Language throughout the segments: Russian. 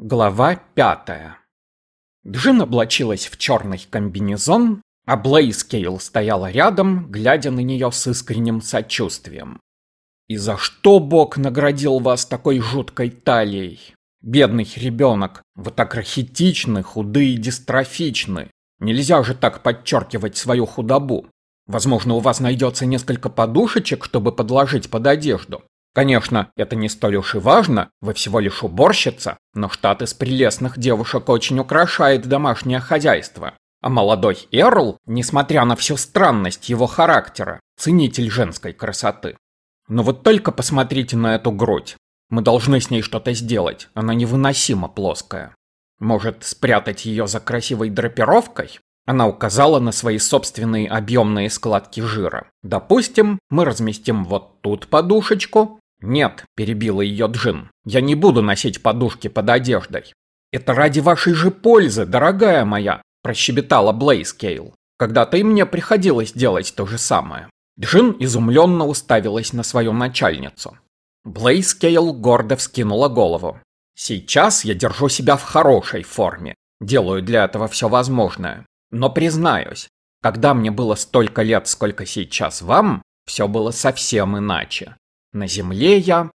Глава пятая. Джин облачилась в черный комбинезон, а Блейз Кейл стояла рядом, глядя на нее с искренним сочувствием. «И за что Бог наградил вас такой жуткой талией? Бедный ребенок, вы так рахитичны, худые и дистрофичны. Нельзя же так подчеркивать свою худобу. Возможно, у вас найдется несколько подушечек, чтобы подложить под одежду. Конечно, это не столь уж и важно, вы всего лишь уборщица, но штат из прелестных девушек очень украшает домашнее хозяйство. А молодой Эрл, несмотря на всю странность его характера, ценитель женской красоты. Но вот только посмотрите на эту грудь. Мы должны с ней что-то сделать, она невыносимо плоская. Может, спрятать ее за красивой драпировкой? Она указала на свои собственные объемные складки жира. Допустим, мы разместим вот тут подушечку, «Нет», – перебила ее Джин, – «я не буду носить подушки под одеждой». «Это ради вашей же пользы, дорогая моя», – прощебетала Блейскейл. «Когда-то и мне приходилось делать то же самое». Джин изумленно уставилась на свою начальницу. Блейскейл гордо вскинула голову. «Сейчас я держу себя в хорошей форме. Делаю для этого все возможное. Но признаюсь, когда мне было столько лет, сколько сейчас вам, все было совсем иначе. На земле я...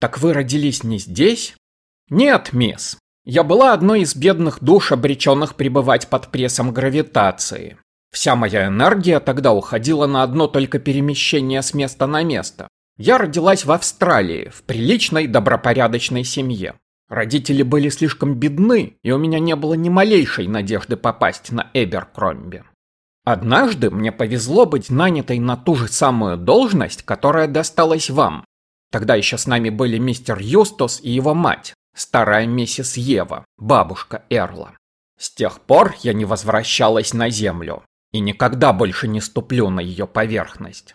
Так вы родились не здесь? Нет, мисс. Я была одной из бедных душ, обреченных пребывать под прессом гравитации. Вся моя энергия тогда уходила на одно только перемещение с места на место. Я родилась в Австралии, в приличной, добропорядочной семье. Родители были слишком бедны, и у меня не было ни малейшей надежды попасть на Эберкромби. Однажды мне повезло быть нанятой на ту же самую должность, которая досталась вам. Тогда еще с нами были мистер Юстус и его мать, старая миссис Ева, бабушка Эрла. С тех пор я не возвращалась на землю и никогда больше не ступлю на ее поверхность.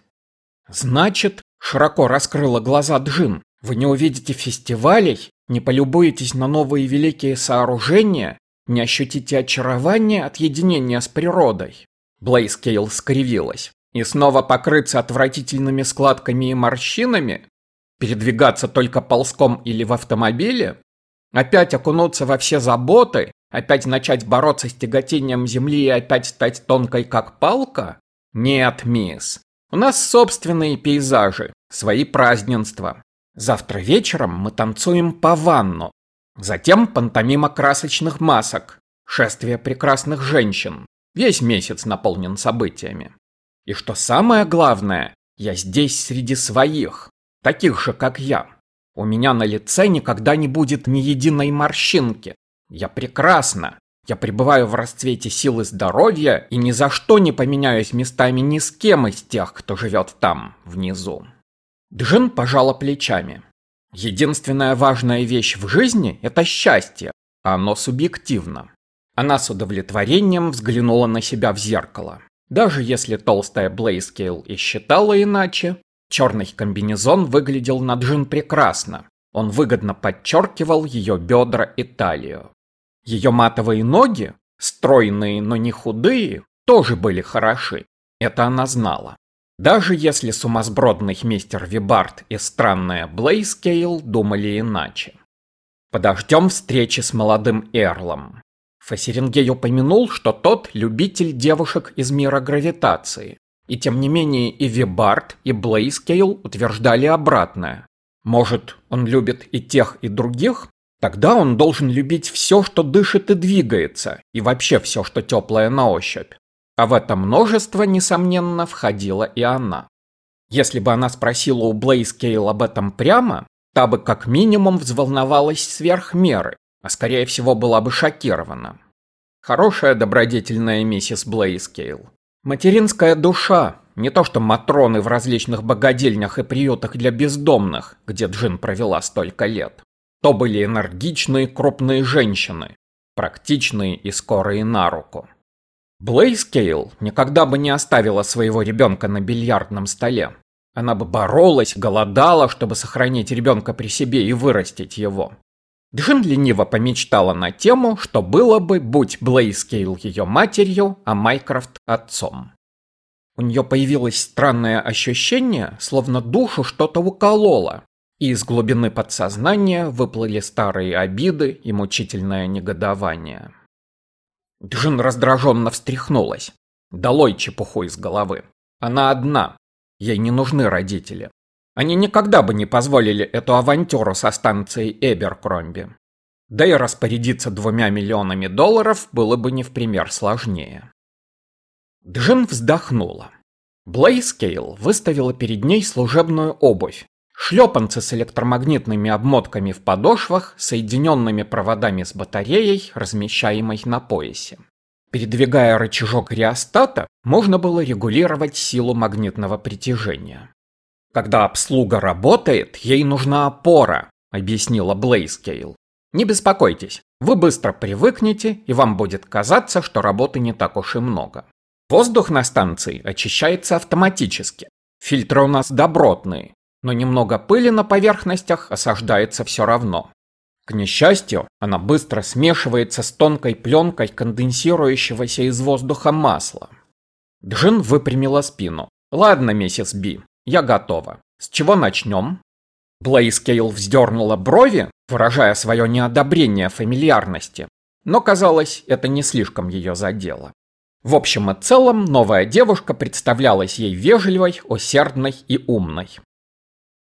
Значит, широко раскрыла глаза Джин, вы не увидите фестивалей, не полюбуетесь на новые великие сооружения, не ощутите очарования от единения с природой. Блейскейл скривилась. И снова покрыться отвратительными складками и морщинами? Передвигаться только ползком или в автомобиле? Опять окунуться во все заботы? Опять начать бороться с тяготением земли и опять стать тонкой как палка? Нет, мисс. У нас собственные пейзажи, свои празднества. Завтра вечером мы танцуем по ванну. Затем пантомима красочных масок, шествие прекрасных женщин, Весь месяц наполнен событиями. И что самое главное, я здесь среди своих, таких же, как я. У меня на лице никогда не будет ни единой морщинки. Я прекрасна. Я пребываю в расцвете сил и здоровья и ни за что не поменяюсь местами ни с кем из тех, кто живет там, внизу. Джин пожала плечами. Единственная важная вещь в жизни – это счастье, а оно субъективно. Она с удовлетворением взглянула на себя в зеркало. Даже если толстая Блейскейл и считала иначе, черный комбинезон выглядел на Джин прекрасно. Он выгодно подчеркивал ее бедра и талию. Ее матовые ноги, стройные, но не худые, тоже были хороши. Это она знала. Даже если сумасбродный мистер Вибард и странная Блейскейл думали иначе. Подождем встречи с молодым Эрлом. Фасерингей упомянул, что тот любитель девушек из мира гравитации. И тем не менее и Вибард, и Блейскейл утверждали обратное. Может, он любит и тех, и других? Тогда он должен любить все, что дышит и двигается, и вообще все, что теплое на ощупь. А в это множество, несомненно, входила и она. Если бы она спросила у Блейскейл об этом прямо, та бы как минимум взволновалась сверх меры а скорее всего была бы шокирована. Хорошая добродетельная миссис Блейскейл. Материнская душа, не то что матроны в различных богадельнях и приютах для бездомных, где Джин провела столько лет. То были энергичные крупные женщины, практичные и скорые на руку. Блейскейл никогда бы не оставила своего ребенка на бильярдном столе. Она бы боролась, голодала, чтобы сохранить ребенка при себе и вырастить его. Джин лениво помечтала на тему, что было бы, будь Блейскейл ее матерью, а Майкрофт отцом. У нее появилось странное ощущение, словно душу что-то укололо. и из глубины подсознания выплыли старые обиды и мучительное негодование. Джин раздраженно встряхнулась. Долой чепуху из головы. Она одна. Ей не нужны родители. Они никогда бы не позволили эту авантюру со станцией Эберкромби. Да и распорядиться двумя миллионами долларов было бы не в пример сложнее. Джин вздохнула. Блейскейл выставила перед ней служебную обувь. Шлепанцы с электромагнитными обмотками в подошвах, соединенными проводами с батареей, размещаемой на поясе. Передвигая рычажок реостата, можно было регулировать силу магнитного притяжения. Когда обслуга работает, ей нужна опора, объяснила Блейскейл. Не беспокойтесь, вы быстро привыкнете, и вам будет казаться, что работы не так уж и много. Воздух на станции очищается автоматически. Фильтры у нас добротные, но немного пыли на поверхностях осаждается все равно. К несчастью, она быстро смешивается с тонкой пленкой конденсирующегося из воздуха масла. Джин выпрямила спину. «Ладно, миссис Би, я готова. С чего начнем?» Блейскейл вздернула брови, выражая свое неодобрение фамильярности, но, казалось, это не слишком ее задело. В общем и целом, новая девушка представлялась ей вежливой, усердной и умной.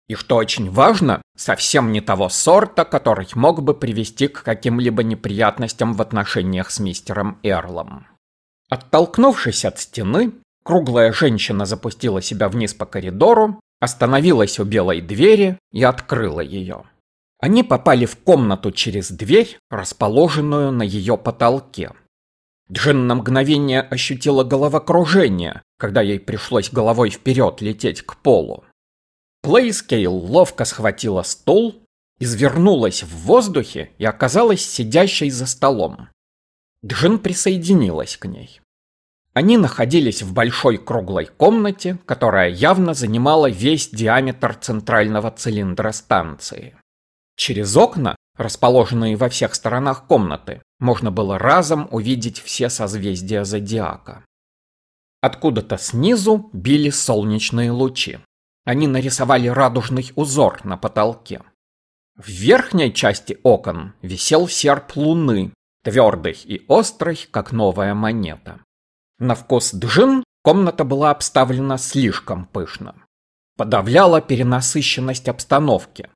И что очень важно, совсем не того сорта, который мог бы привести к каким-либо неприятностям в отношениях с мистером Эрлом. Оттолкнувшись от стены, круглая женщина запустила себя вниз по коридору, остановилась у белой двери и открыла ее. Они попали в комнату через дверь, расположенную на ее потолке. Джин на мгновение ощутила головокружение, когда ей пришлось головой вперед лететь к полу. Блейскейл ловко схватила стул, извернулась в воздухе и оказалась сидящей за столом. Джин присоединилась к ней. Они находились в большой круглой комнате, которая явно занимала весь диаметр центрального цилиндра станции. Через окна, расположенные во всех сторонах комнаты, можно было разом увидеть все созвездия зодиака. Откуда-то снизу били солнечные лучи. Они нарисовали радужный узор на потолке. В верхней части окон висел серп луны, твердый и острый, как новая монета. На вкус джин комната была обставлена слишком пышно. Подавляла перенасыщенность обстановки.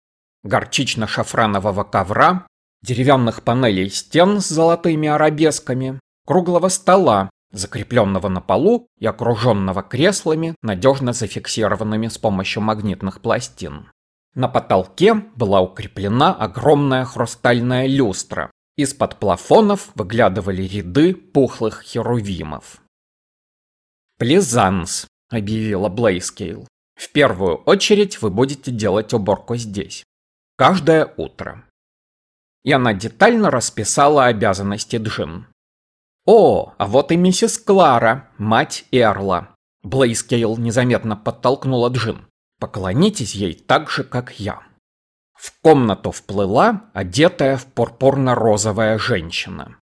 Горчично-шафранового ковра, деревянных панелей стен с золотыми арабесками, круглого стола, закрепленного на полу и окруженного креслами, надежно зафиксированными с помощью магнитных пластин. На потолке была укреплена огромная хрустальная люстра. Из-под плафонов выглядывали ряды пухлых херувимов. «Плезанс», — объявила Блейскейл. «В первую очередь вы будете делать уборку здесь. Каждое утро». И она детально расписала обязанности Джин. «О, а вот и миссис Клара, мать Эрла». Блейскейл незаметно подтолкнула Джин. «Поклонитесь ей так же, как я». В комнату вплыла одетая в пурпурно-розовая женщина.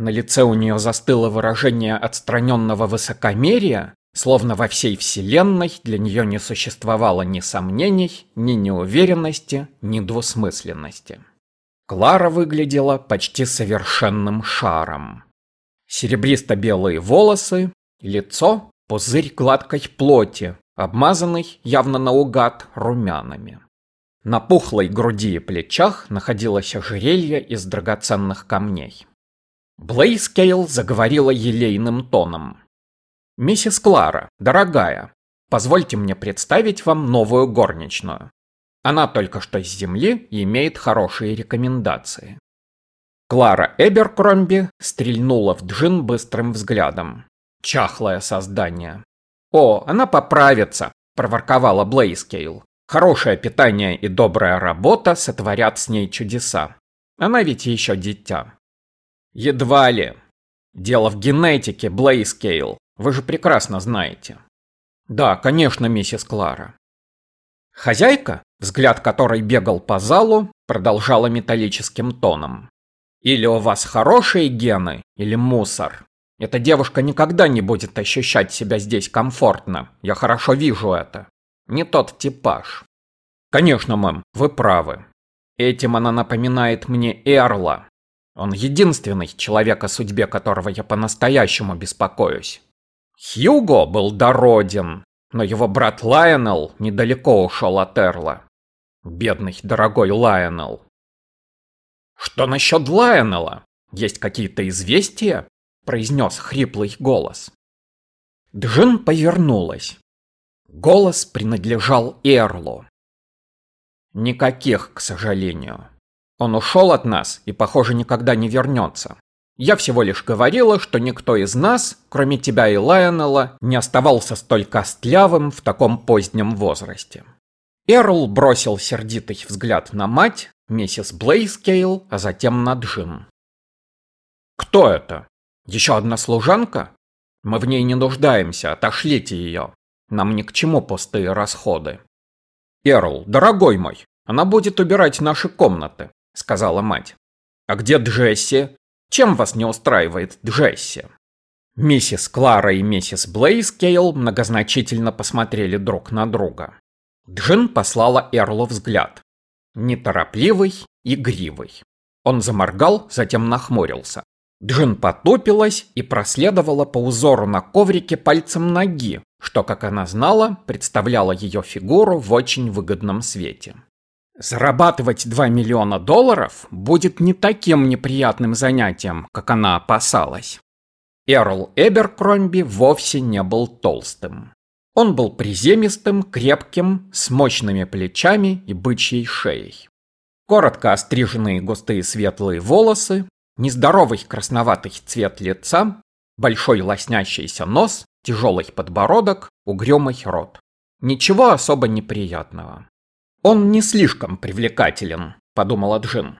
На лице у нее застыло выражение отстраненного высокомерия, словно во всей вселенной для нее не существовало ни сомнений, ни неуверенности, ни двусмысленности. Клара выглядела почти совершенным шаром. Серебристо-белые волосы, лицо – пузырь гладкой плоти, обмазанный явно наугад румянами. На пухлой груди и плечах находилось ожерелье из драгоценных камней. Блейскейл заговорила елейным тоном. «Миссис Клара, дорогая, позвольте мне представить вам новую горничную. Она только что с земли и имеет хорошие рекомендации». Клара Эберкромби стрельнула в Джин быстрым взглядом. Чахлое создание. «О, она поправится», – проворковала Блейскейл. «Хорошее питание и добрая работа сотворят с ней чудеса. Она ведь еще дитя». Едва ли. Дело в генетике, Блейскейл. Вы же прекрасно знаете. Да, конечно, миссис Клара. Хозяйка, взгляд которой бегал по залу, продолжала металлическим тоном. Или у вас хорошие гены, или мусор. Эта девушка никогда не будет ощущать себя здесь комфортно. Я хорошо вижу это. Не тот типаж. Конечно, мэм, вы правы. Этим она напоминает мне Эрла. Он единственный человек, о судьбе которого я по-настоящему беспокоюсь. Хьюго был дороден, но его брат Лайонел недалеко ушел от Эрла. Бедный, дорогой Лайонел. Что насчет Лайонела? Есть какие-то известия? Произнес хриплый голос. Джин повернулась. Голос принадлежал Эрлу. Никаких, к сожалению. Он ушел от нас и, похоже, никогда не вернется. Я всего лишь говорила, что никто из нас, кроме тебя и Лайонела, не оставался столь костлявым в таком позднем возрасте. Эрл бросил сердитый взгляд на мать, миссис Блейскейл, а затем на Джин. «Кто это? Еще одна служанка? Мы в ней не нуждаемся, отошлите ее. Нам ни к чему пустые расходы». «Эрл, дорогой мой, она будет убирать наши комнаты», — сказала мать. «А где Джесси? Чем вас не устраивает Джесси?» Миссис Клара и миссис Блейскейл многозначительно посмотрели друг на друга. Джин послала Эрлу взгляд. Неторопливый, игривый. Он заморгал, затем нахмурился. Джин потупилась и проследовала по узору на коврике пальцем ноги, что, как она знала, представляло ее фигуру в очень выгодном свете. Зарабатывать 2 миллиона долларов будет не таким неприятным занятием, как она опасалась. Эрл Эберкромби вовсе не был толстым. Он был приземистым, крепким, с мощными плечами и бычьей шеей. Коротко остриженные густые светлые волосы, нездоровый красноватый цвет лица, большой лоснящийся нос, тяжелый подбородок, угрюмый рот. Ничего особо неприятного. «Он не слишком привлекателен», — подумала Джин.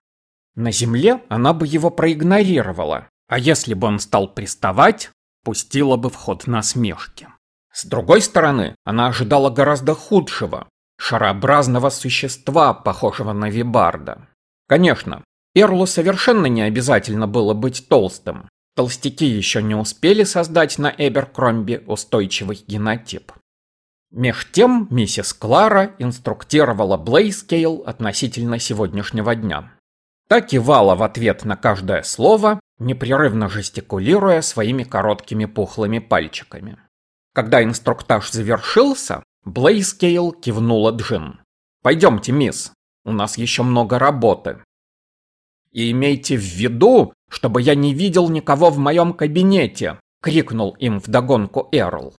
На земле она бы его проигнорировала, а если бы он стал приставать, пустила бы в ход насмешки. С другой стороны, она ожидала гораздо худшего, шарообразного существа, похожего на вибарда. Конечно, Эрлу совершенно не обязательно было быть толстым. Толстяки еще не успели создать на Эберкромби устойчивый генотип. Меж тем миссис Клара инструктировала Блейскейл относительно сегодняшнего дня. Та кивала в ответ на каждое слово, непрерывно жестикулируя своими короткими пухлыми пальчиками. Когда инструктаж завершился, Блейскейл кивнула Джин. «Пойдемте, мисс, у нас еще много работы». «И имейте в виду, чтобы я не видел никого в моем кабинете!» — крикнул им вдогонку Эрл.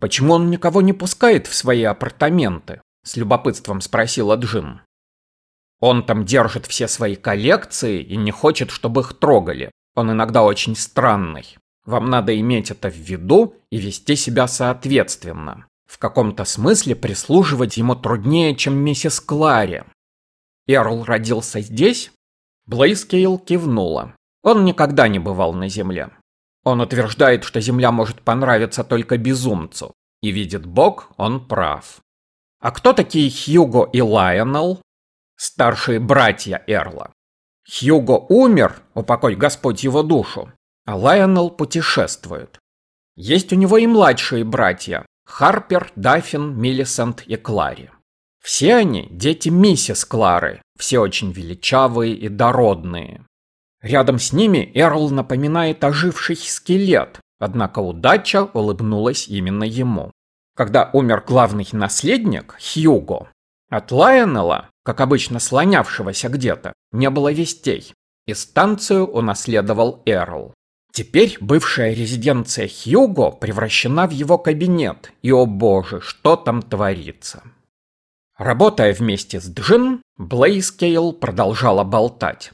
«Почему он никого не пускает в свои апартаменты?» – с любопытством спросила Джин. «Он там держит все свои коллекции и не хочет, чтобы их трогали. Он иногда очень странный. Вам надо иметь это в виду и вести себя соответственно. В каком-то смысле прислуживать ему труднее, чем миссис Кларе». «Эрл родился здесь?» Блейскейл кивнула. Он никогда не бывал на Земле. Он утверждает, что Земля может понравиться только безумцу. И видит Бог, он прав. А кто такие Хьюго и Лайонел? Старшие братья Эрла. Хьюго умер, упокой Господь его душу, а Лайонел путешествует. Есть у него и младшие братья – Харпер, Даффин, Миллисент и Клари. Все они – дети миссис Клары, все очень величавые и дородные. Рядом с ними Эрл напоминает оживший скелет, однако удача улыбнулась именно ему. Когда умер главный наследник, Хьюго, от Лайонела, как обычно слонявшегося где-то, не было вестей, и станцию унаследовал Эрл. Теперь бывшая резиденция Хьюго превращена в его кабинет, и, о боже, что там творится. Работая вместе с Джин, Блейскейл продолжала болтать.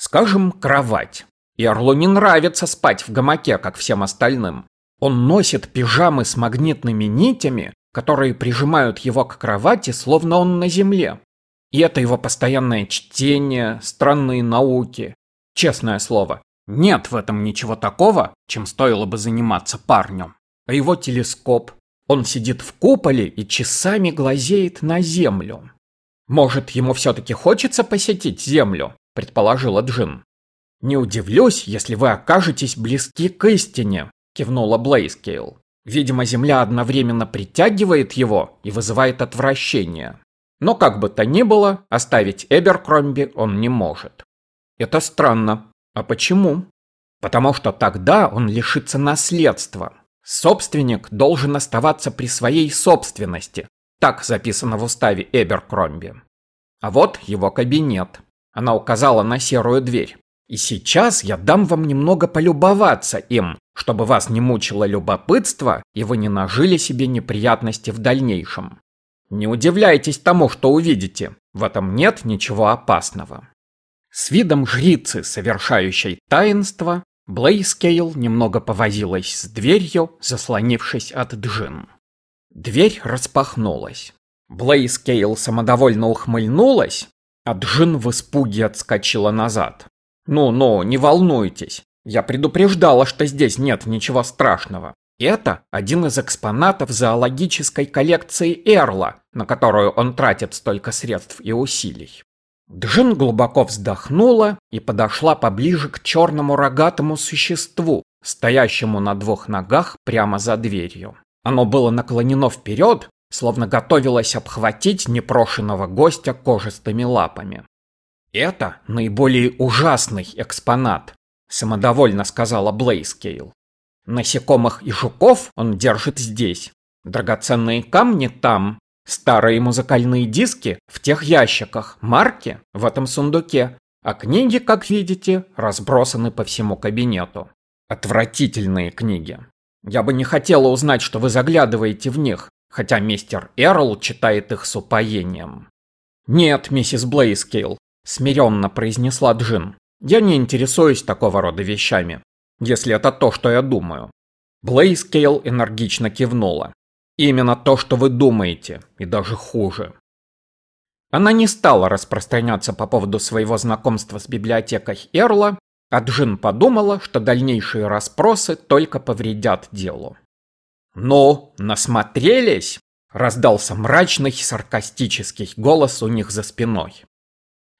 Скажем, кровать. И Орлу не нравится спать в гамаке, как всем остальным. Он носит пижамы с магнитными нитями, которые прижимают его к кровати, словно он на земле. И это его постоянное чтение, странные науки. Честное слово, нет в этом ничего такого, чем стоило бы заниматься парнем. А его телескоп. Он сидит в куполе и часами глазеет на землю. Может, ему все-таки хочется посетить землю? Предположила Джин. «Не удивлюсь, если вы окажетесь близки к истине», – кивнула Блейскейл. «Видимо, Земля одновременно притягивает его и вызывает отвращение. Но как бы то ни было, оставить Эберкромби он не может. Это странно. А почему? Потому что тогда он лишится наследства. Собственник должен оставаться при своей собственности. Так записано в уставе Эберкромби. А вот его кабинет. Она указала на серую дверь. И сейчас я дам вам немного полюбоваться им, чтобы вас не мучило любопытство и вы не нажили себе неприятности в дальнейшем. Не удивляйтесь тому, что увидите, в этом нет ничего опасного. С видом жрицы, совершающей таинство, Блейскейл немного повозилась с дверью, заслонившись от Джин. Дверь распахнулась. Блейскейл самодовольно ухмыльнулась, а Джин в испуге отскочила назад. «Ну-ну, не волнуйтесь. Я предупреждала, что здесь нет ничего страшного. Это один из экспонатов зоологической коллекции Эрла, на которую он тратит столько средств и усилий. Джин глубоко вздохнула и подошла поближе к черному рогатому существу, стоящему на двух ногах прямо за дверью. Оно было наклонено вперед, словно готовилось обхватить непрошенного гостя кожистыми лапами. «Это наиболее ужасный экспонат», – самодовольно сказала Блейскейл. «Насекомых и жуков он держит здесь, драгоценные камни там, старые музыкальные диски в тех ящиках, марки в этом сундуке, а книги, как видите, разбросаны по всему кабинету. Отвратительные книги. Я бы не хотела узнать, что вы заглядываете в них, хотя мистер Эрл читает их с упоением. «Нет, миссис Блейскейл, смиренно произнесла Джин. Я не интересуюсь такого рода вещами, если это то, что я думаю. Блейскейл энергично кивнула. Именно то, что вы думаете, и даже хуже. Она не стала распространяться по поводу своего знакомства с библиотекой Эрла, а Джин подумала, что дальнейшие расспросы только повредят делу. «Ну, насмотрелись?» – раздался мрачный саркастический голос у них за спиной.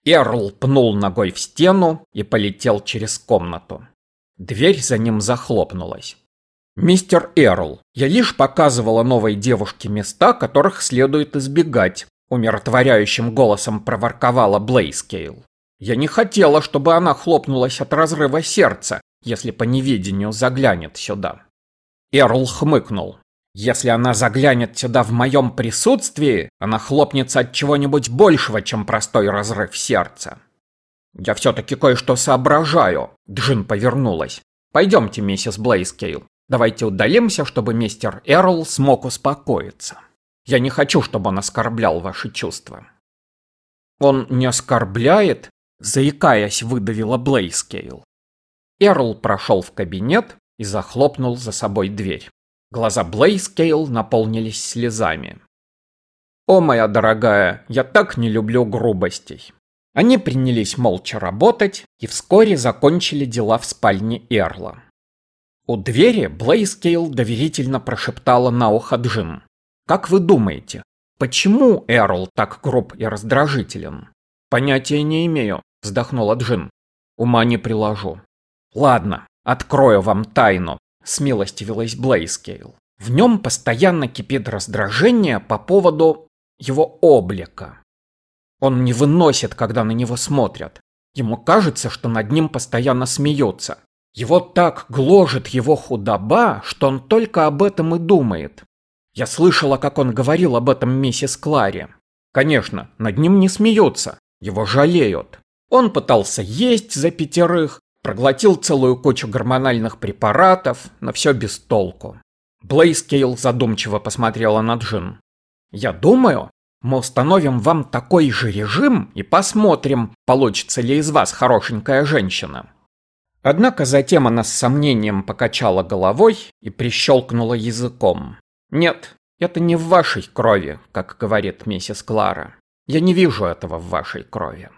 Эрл пнул ногой в стену и полетел через комнату. Дверь за ним захлопнулась. «Мистер Эрл, я лишь показывала новой девушке места, которых следует избегать», умиротворяющим голосом проворковала Блейскейл. «Я не хотела, чтобы она хлопнулась от разрыва сердца, если по неведению заглянет сюда». Эрл хмыкнул. Если она заглянет сюда в моем присутствии, она хлопнется от чего-нибудь большего, чем простой разрыв сердца. Я все-таки кое-что соображаю. Джин повернулась. Пойдемте, миссис Блейскейл. Давайте удалимся, чтобы мистер Эрл смог успокоиться. Я не хочу, чтобы он оскорблял ваши чувства. Он не оскорбляет, заикаясь, выдавила Блейскейл. Эрл прошел в кабинет и захлопнул за собой дверь. Глаза Блейскейл наполнились слезами. «О, моя дорогая, я так не люблю грубостей». Они принялись молча работать и вскоре закончили дела в спальне Эрла. У двери Блейскейл доверительно прошептала на ухо Джин. «Как вы думаете, почему Эрл так груб и раздражителен?» «Понятия не имею», – вздохнула Джин. «Ума не приложу». «Ладно, открою вам тайну смилостивилась Блейскейл. В нем постоянно кипит раздражение по поводу его облика. Он не выносит, когда на него смотрят. Ему кажется, что над ним постоянно смеются. Его так гложет его худоба, что он только об этом и думает. Я слышала, как он говорил об этом миссис Кларе. Конечно, над ним не смеются, его жалеют. Он пытался есть за пятерых, Проглотил целую кучу гормональных препаратов, но все без толку. Блейскейл задумчиво посмотрела на Джин. «Я думаю, мы установим вам такой же режим и посмотрим, получится ли из вас хорошенькая женщина». Однако затем она с сомнением покачала головой и прищелкнула языком. «Нет, это не в вашей крови, как говорит миссис Клара. Я не вижу этого в вашей крови».